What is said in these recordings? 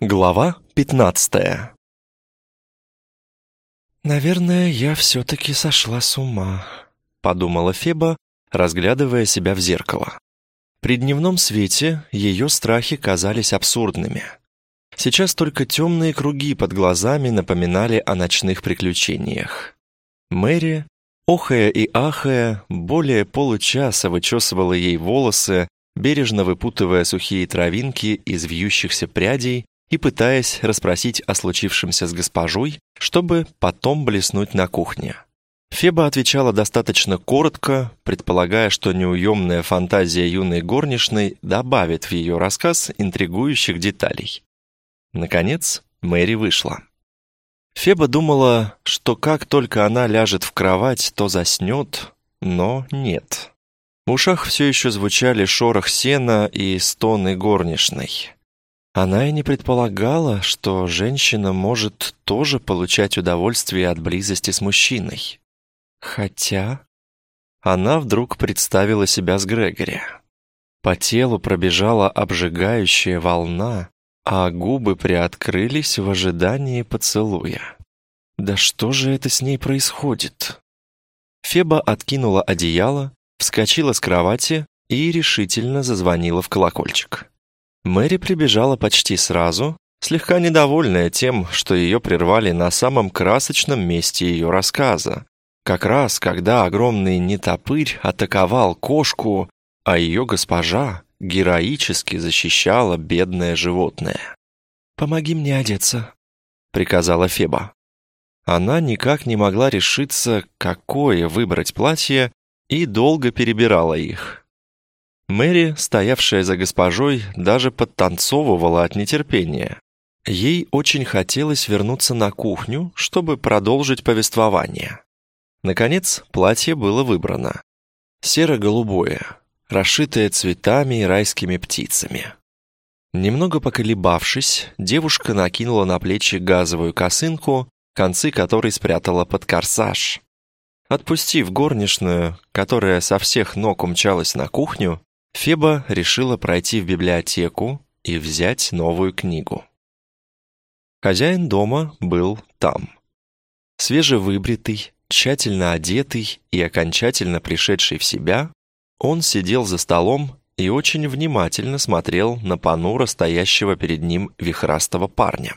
Глава пятнадцатая «Наверное, я все-таки сошла с ума», — подумала Феба, разглядывая себя в зеркало. При дневном свете ее страхи казались абсурдными. Сейчас только темные круги под глазами напоминали о ночных приключениях. Мэри, охая и ахая, более получаса вычесывала ей волосы, бережно выпутывая сухие травинки из вьющихся прядей и пытаясь расспросить о случившемся с госпожой, чтобы потом блеснуть на кухне. Феба отвечала достаточно коротко, предполагая, что неуемная фантазия юной горничной добавит в ее рассказ интригующих деталей. Наконец, Мэри вышла. Феба думала, что как только она ляжет в кровать, то заснет, но нет. В ушах все еще звучали шорох сена и стоны горничной. Она и не предполагала, что женщина может тоже получать удовольствие от близости с мужчиной. Хотя... Она вдруг представила себя с Грегори. По телу пробежала обжигающая волна, а губы приоткрылись в ожидании поцелуя. Да что же это с ней происходит? Феба откинула одеяло, вскочила с кровати и решительно зазвонила в колокольчик. Мэри прибежала почти сразу, слегка недовольная тем, что ее прервали на самом красочном месте ее рассказа. Как раз, когда огромный нетопырь атаковал кошку, а ее госпожа героически защищала бедное животное. «Помоги мне одеться», — приказала Феба. Она никак не могла решиться, какое выбрать платье, и долго перебирала их. Мэри, стоявшая за госпожой, даже подтанцовывала от нетерпения. Ей очень хотелось вернуться на кухню, чтобы продолжить повествование. Наконец, платье было выбрано. Серо-голубое, расшитое цветами и райскими птицами. Немного поколебавшись, девушка накинула на плечи газовую косынку, концы которой спрятала под корсаж. Отпустив горничную, которая со всех ног умчалась на кухню, Феба решила пройти в библиотеку и взять новую книгу. Хозяин дома был там. Свежевыбритый, тщательно одетый и окончательно пришедший в себя, он сидел за столом и очень внимательно смотрел на понуро стоящего перед ним вихрастого парня.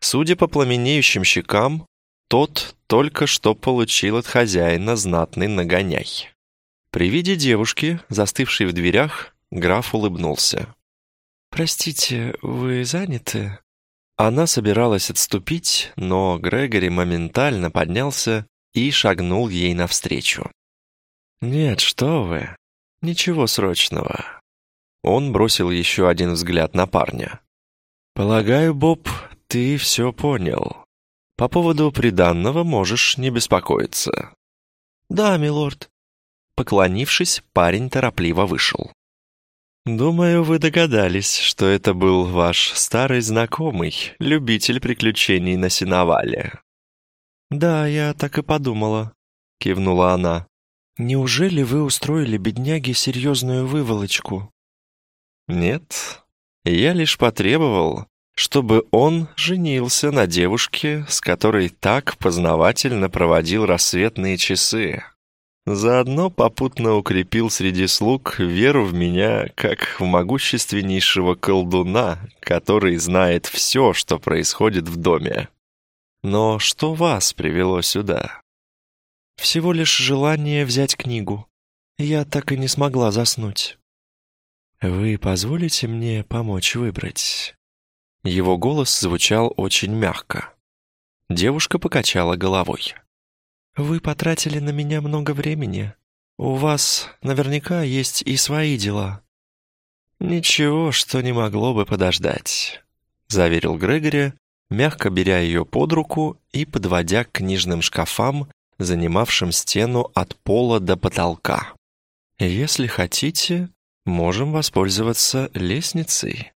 Судя по пламенеющим щекам, тот только что получил от хозяина знатный нагоняй. При виде девушки, застывшей в дверях, граф улыбнулся. «Простите, вы заняты?» Она собиралась отступить, но Грегори моментально поднялся и шагнул ей навстречу. «Нет, что вы, ничего срочного». Он бросил еще один взгляд на парня. «Полагаю, Боб, ты все понял. По поводу приданного можешь не беспокоиться». «Да, милорд», Поклонившись, парень торопливо вышел. «Думаю, вы догадались, что это был ваш старый знакомый, любитель приключений на сеновале». «Да, я так и подумала», — кивнула она. «Неужели вы устроили бедняге серьезную выволочку?» «Нет, я лишь потребовал, чтобы он женился на девушке, с которой так познавательно проводил рассветные часы. Заодно попутно укрепил среди слуг веру в меня как в могущественнейшего колдуна, который знает все, что происходит в доме. Но что вас привело сюда? Всего лишь желание взять книгу. Я так и не смогла заснуть. Вы позволите мне помочь выбрать? Его голос звучал очень мягко. Девушка покачала головой. «Вы потратили на меня много времени. У вас наверняка есть и свои дела». «Ничего, что не могло бы подождать», — заверил Грегори, мягко беря ее под руку и подводя к книжным шкафам, занимавшим стену от пола до потолка. «Если хотите, можем воспользоваться лестницей».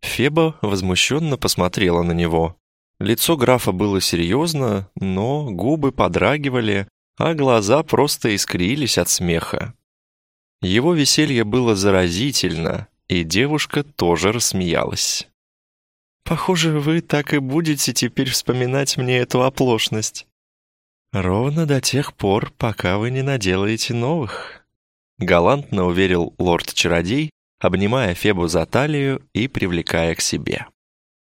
Феба возмущенно посмотрела на него. Лицо графа было серьезно, но губы подрагивали, а глаза просто искрились от смеха. Его веселье было заразительно, и девушка тоже рассмеялась. Похоже, вы так и будете теперь вспоминать мне эту оплошность. Ровно до тех пор, пока вы не наделаете новых. Галантно уверил лорд-чародей, обнимая Фебу за талию и привлекая к себе.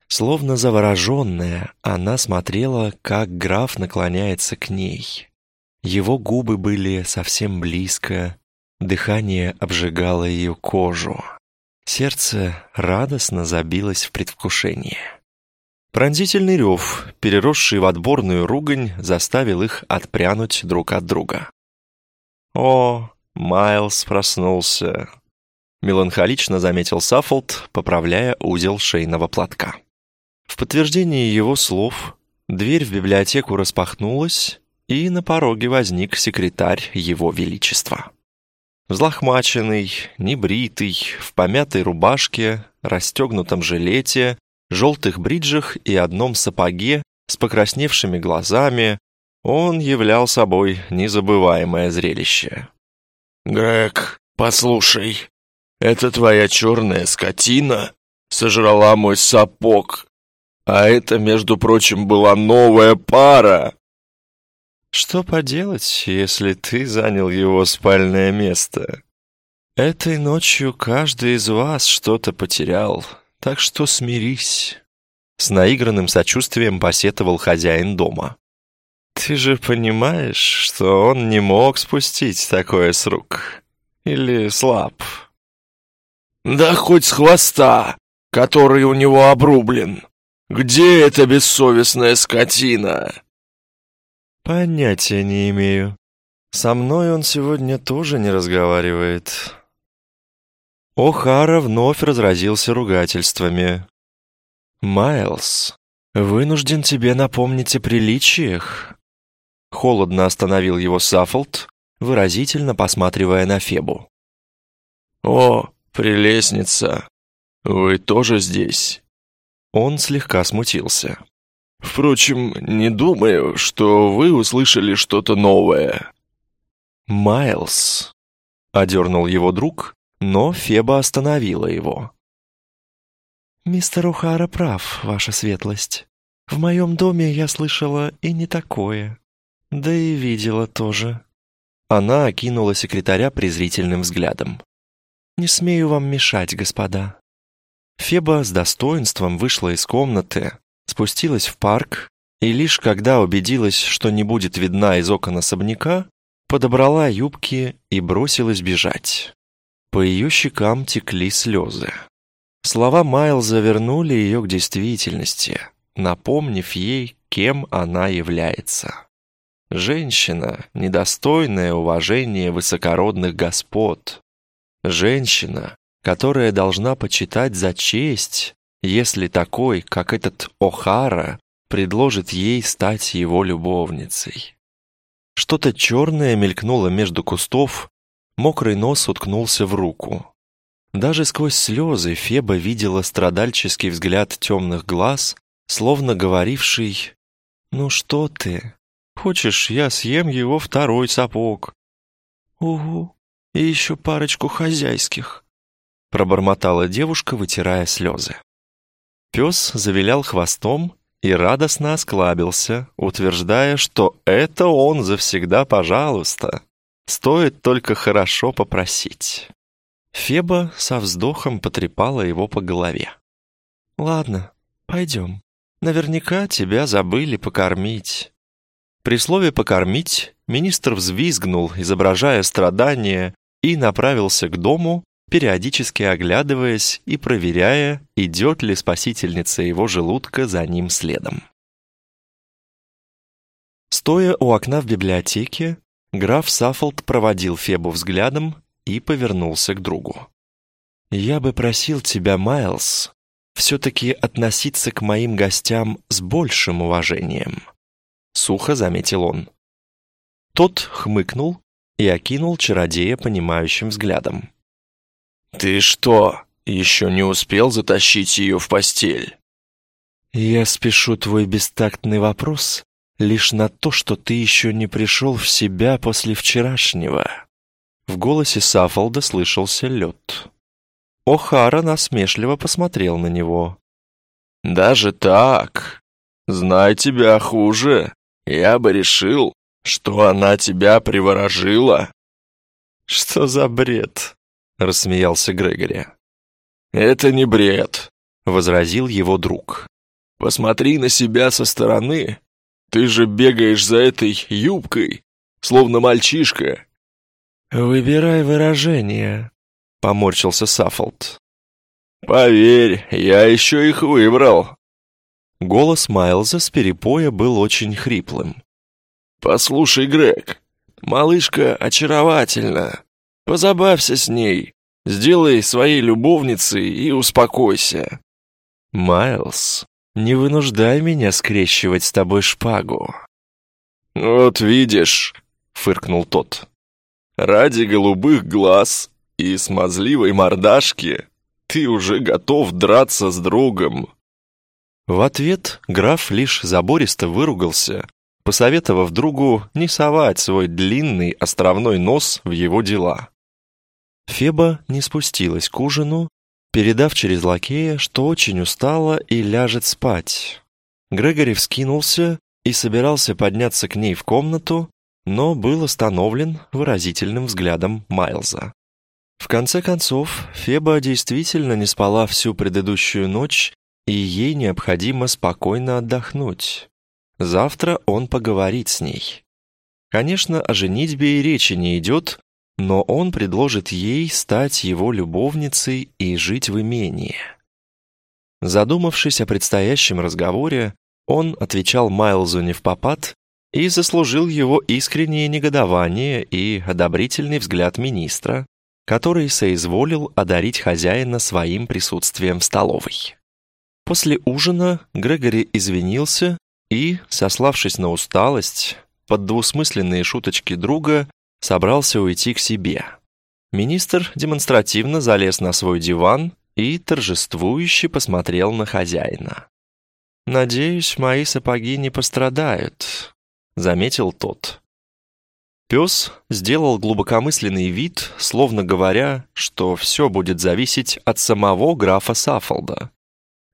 Словно завороженная, она смотрела, как граф наклоняется к ней. Его губы были совсем близко, дыхание обжигало ее кожу. Сердце радостно забилось в предвкушении. Пронзительный рев, переросший в отборную ругань, заставил их отпрянуть друг от друга. «О, Майлз проснулся», — меланхолично заметил Саффолд, поправляя узел шейного платка. В подтверждение его слов дверь в библиотеку распахнулась, и на пороге возник секретарь Его Величества. Взлохмаченный, небритый, в помятой рубашке, расстегнутом жилете, желтых бриджах и одном сапоге с покрасневшими глазами, он являл собой незабываемое зрелище. «Грег, послушай, эта твоя черная скотина сожрала мой сапог а это, между прочим, была новая пара. Что поделать, если ты занял его спальное место? Этой ночью каждый из вас что-то потерял, так что смирись. С наигранным сочувствием посетовал хозяин дома. Ты же понимаешь, что он не мог спустить такое с рук. Или слаб. Да хоть с хвоста, который у него обрублен. Где эта бессовестная скотина?» «Понятия не имею. Со мной он сегодня тоже не разговаривает». О'Хара вновь разразился ругательствами. «Майлз, вынужден тебе напомнить о приличиях». Холодно остановил его Саффолд, выразительно посматривая на Фебу. «О, прелестница, вы тоже здесь?» Он слегка смутился. «Впрочем, не думаю, что вы услышали что-то новое». «Майлз», — одернул его друг, но Феба остановила его. «Мистер Ухара прав, ваша светлость. В моем доме я слышала и не такое. Да и видела тоже». Она окинула секретаря презрительным взглядом. «Не смею вам мешать, господа. Феба с достоинством вышла из комнаты, спустилась в парк и лишь когда убедилась, что не будет видна из окон особняка, подобрала юбки и бросилась бежать. По ее щекам текли слезы. Слова Майлза вернули ее к действительности, напомнив ей, кем она является. Женщина, недостойная уважения высокородных господ. Женщина, которая должна почитать за честь, если такой, как этот О'Хара, предложит ей стать его любовницей. Что-то черное мелькнуло между кустов, мокрый нос уткнулся в руку. Даже сквозь слезы Феба видела страдальческий взгляд темных глаз, словно говоривший «Ну что ты? Хочешь, я съем его второй сапог?» «Угу, и еще парочку хозяйских», пробормотала девушка, вытирая слезы. Пес завилял хвостом и радостно осклабился, утверждая, что это он завсегда пожалуйста. Стоит только хорошо попросить. Феба со вздохом потрепала его по голове. «Ладно, пойдем. Наверняка тебя забыли покормить». При слове «покормить» министр взвизгнул, изображая страдания, и направился к дому, периодически оглядываясь и проверяя, идет ли спасительница его желудка за ним следом. Стоя у окна в библиотеке, граф Саффолд проводил Фебу взглядом и повернулся к другу. «Я бы просил тебя, Майлз, все-таки относиться к моим гостям с большим уважением», — сухо заметил он. Тот хмыкнул и окинул чародея понимающим взглядом. «Ты что, еще не успел затащить ее в постель?» «Я спешу твой бестактный вопрос лишь на то, что ты еще не пришел в себя после вчерашнего». В голосе Саффолда слышался лед. О'Хара насмешливо посмотрел на него. Даже так? Знай тебя хуже. Я бы решил, что она тебя приворожила. Что за бред? Рассмеялся Грегори. Это не бред, возразил его друг. Посмотри на себя со стороны. Ты же бегаешь за этой юбкой, словно мальчишка. Выбирай выражение, поморщился Саффолд. Поверь, я еще их выбрал. Голос Майлза с перепоя был очень хриплым. «Послушай, Грег, малышка очаровательна. Позабавься с ней, сделай своей любовницей и успокойся». «Майлз, не вынуждай меня скрещивать с тобой шпагу». «Вот видишь», — фыркнул тот, — «ради голубых глаз и смазливой мордашки ты уже готов драться с другом». В ответ граф лишь забористо выругался, посоветовав другу не совать свой длинный островной нос в его дела. Феба не спустилась к ужину, передав через лакея, что очень устала и ляжет спать. Грегори вскинулся и собирался подняться к ней в комнату, но был остановлен выразительным взглядом Майлза. В конце концов, Феба действительно не спала всю предыдущую ночь, и ей необходимо спокойно отдохнуть. Завтра он поговорит с ней. Конечно, о женитьбе и речи не идет, но он предложит ей стать его любовницей и жить в имении. Задумавшись о предстоящем разговоре, он отвечал Майлзу не в попад и заслужил его искреннее негодование и одобрительный взгляд министра, который соизволил одарить хозяина своим присутствием в столовой. После ужина Грегори извинился и, сославшись на усталость, под двусмысленные шуточки друга, собрался уйти к себе. Министр демонстративно залез на свой диван и торжествующе посмотрел на хозяина. «Надеюсь, мои сапоги не пострадают», — заметил тот. Пес сделал глубокомысленный вид, словно говоря, что все будет зависеть от самого графа Саффолда.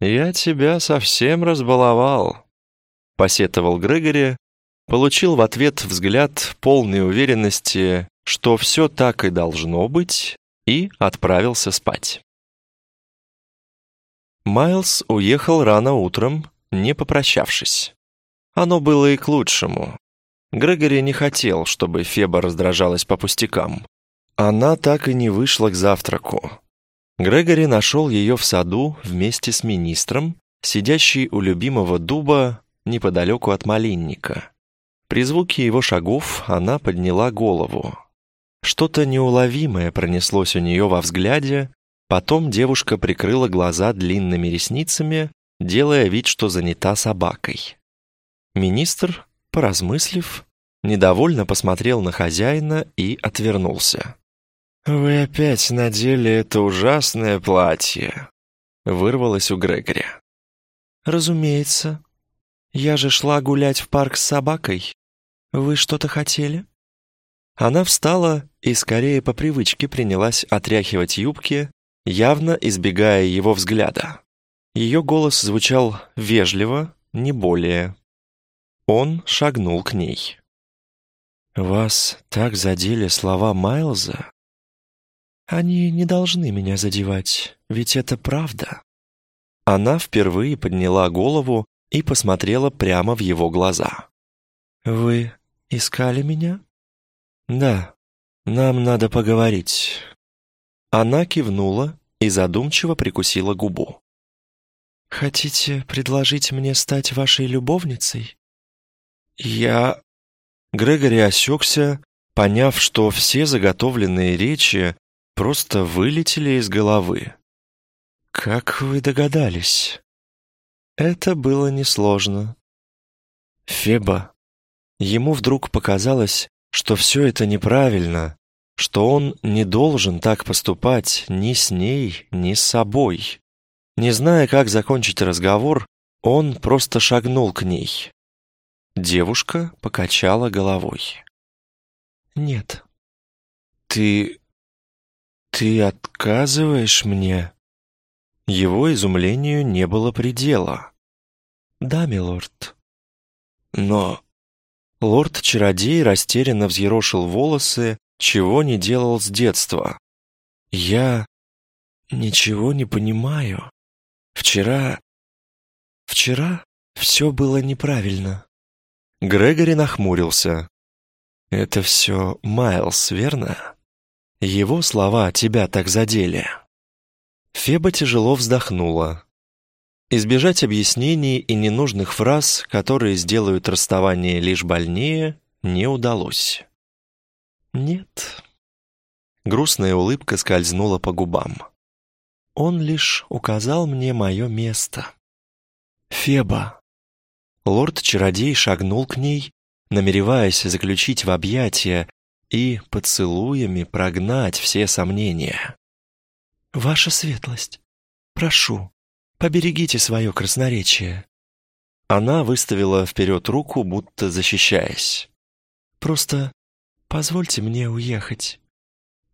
«Я тебя совсем разбаловал», — посетовал Грегори, получил в ответ взгляд полной уверенности, что все так и должно быть, и отправился спать. Майлз уехал рано утром, не попрощавшись. Оно было и к лучшему. Грегори не хотел, чтобы Феба раздражалась по пустякам. Она так и не вышла к завтраку. Грегори нашел ее в саду вместе с министром, сидящей у любимого дуба неподалеку от малинника. При звуке его шагов она подняла голову. Что-то неуловимое пронеслось у нее во взгляде, потом девушка прикрыла глаза длинными ресницами, делая вид, что занята собакой. Министр Поразмыслив, недовольно посмотрел на хозяина и отвернулся. «Вы опять надели это ужасное платье», — вырвалось у Грегори. «Разумеется. Я же шла гулять в парк с собакой. Вы что-то хотели?» Она встала и скорее по привычке принялась отряхивать юбки, явно избегая его взгляда. Ее голос звучал вежливо, не более. Он шагнул к ней. «Вас так задели слова Майлза?» «Они не должны меня задевать, ведь это правда». Она впервые подняла голову и посмотрела прямо в его глаза. «Вы искали меня?» «Да, нам надо поговорить». Она кивнула и задумчиво прикусила губу. «Хотите предложить мне стать вашей любовницей?» «Я...» Грегори осекся, поняв, что все заготовленные речи просто вылетели из головы. «Как вы догадались?» Это было несложно. Феба. Ему вдруг показалось, что все это неправильно, что он не должен так поступать ни с ней, ни с собой. Не зная, как закончить разговор, он просто шагнул к ней. Девушка покачала головой. «Нет». «Ты... ты отказываешь мне?» Его изумлению не было предела. «Да, милорд». «Но...» Лорд-чародей растерянно взъерошил волосы, чего не делал с детства. «Я ничего не понимаю. Вчера... Вчера все было неправильно». Грегори нахмурился. «Это все Майлз, верно? Его слова тебя так задели». Феба тяжело вздохнула. Избежать объяснений и ненужных фраз, которые сделают расставание лишь больнее, не удалось. «Нет». Грустная улыбка скользнула по губам. «Он лишь указал мне мое место». «Феба». Лорд-чародей шагнул к ней, намереваясь заключить в объятия и поцелуями прогнать все сомнения. «Ваша светлость, прошу, поберегите свое красноречие». Она выставила вперед руку, будто защищаясь. «Просто позвольте мне уехать».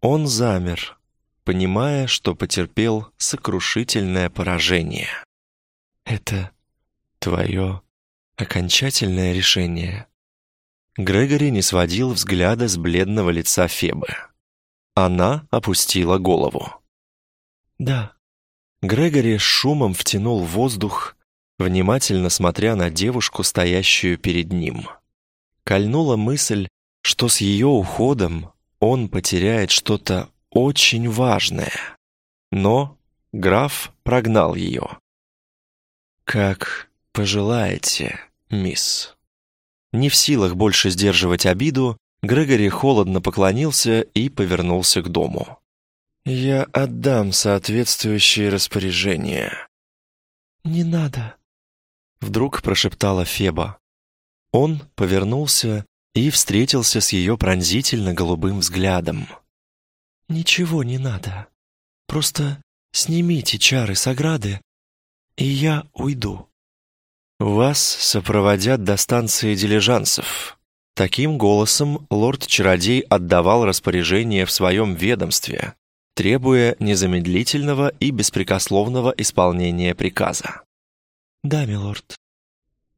Он замер, понимая, что потерпел сокрушительное поражение. «Это твое окончательное решение». Грегори не сводил взгляда с бледного лица Фебы. Она опустила голову. «Да». Грегори шумом втянул воздух, внимательно смотря на девушку, стоящую перед ним. Кольнула мысль, что с ее уходом он потеряет что-то очень важное. Но граф прогнал ее. «Как пожелаете, мисс». Не в силах больше сдерживать обиду, Грегори холодно поклонился и повернулся к дому. «Я отдам соответствующие распоряжения». «Не надо», — вдруг прошептала Феба. Он повернулся и встретился с ее пронзительно-голубым взглядом. «Ничего не надо. Просто снимите чары с ограды, и я уйду». «Вас сопроводят до станции дилижансов». Таким голосом лорд-чародей отдавал распоряжение в своем ведомстве, требуя незамедлительного и беспрекословного исполнения приказа. «Да, милорд.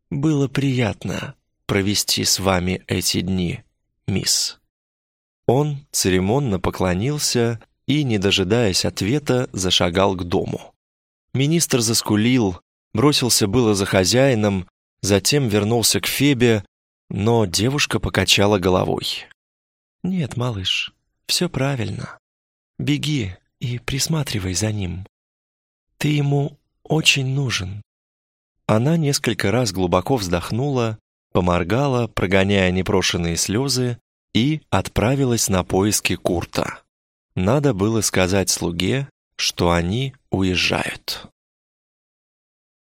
Было приятно провести с вами эти дни, мисс». Он церемонно поклонился и, не дожидаясь ответа, зашагал к дому. Министр заскулил, бросился было за хозяином, затем вернулся к Фебе, но девушка покачала головой. «Нет, малыш, все правильно. Беги и присматривай за ним. Ты ему очень нужен». Она несколько раз глубоко вздохнула, поморгала, прогоняя непрошенные слезы, и отправилась на поиски Курта. Надо было сказать слуге, что они уезжают.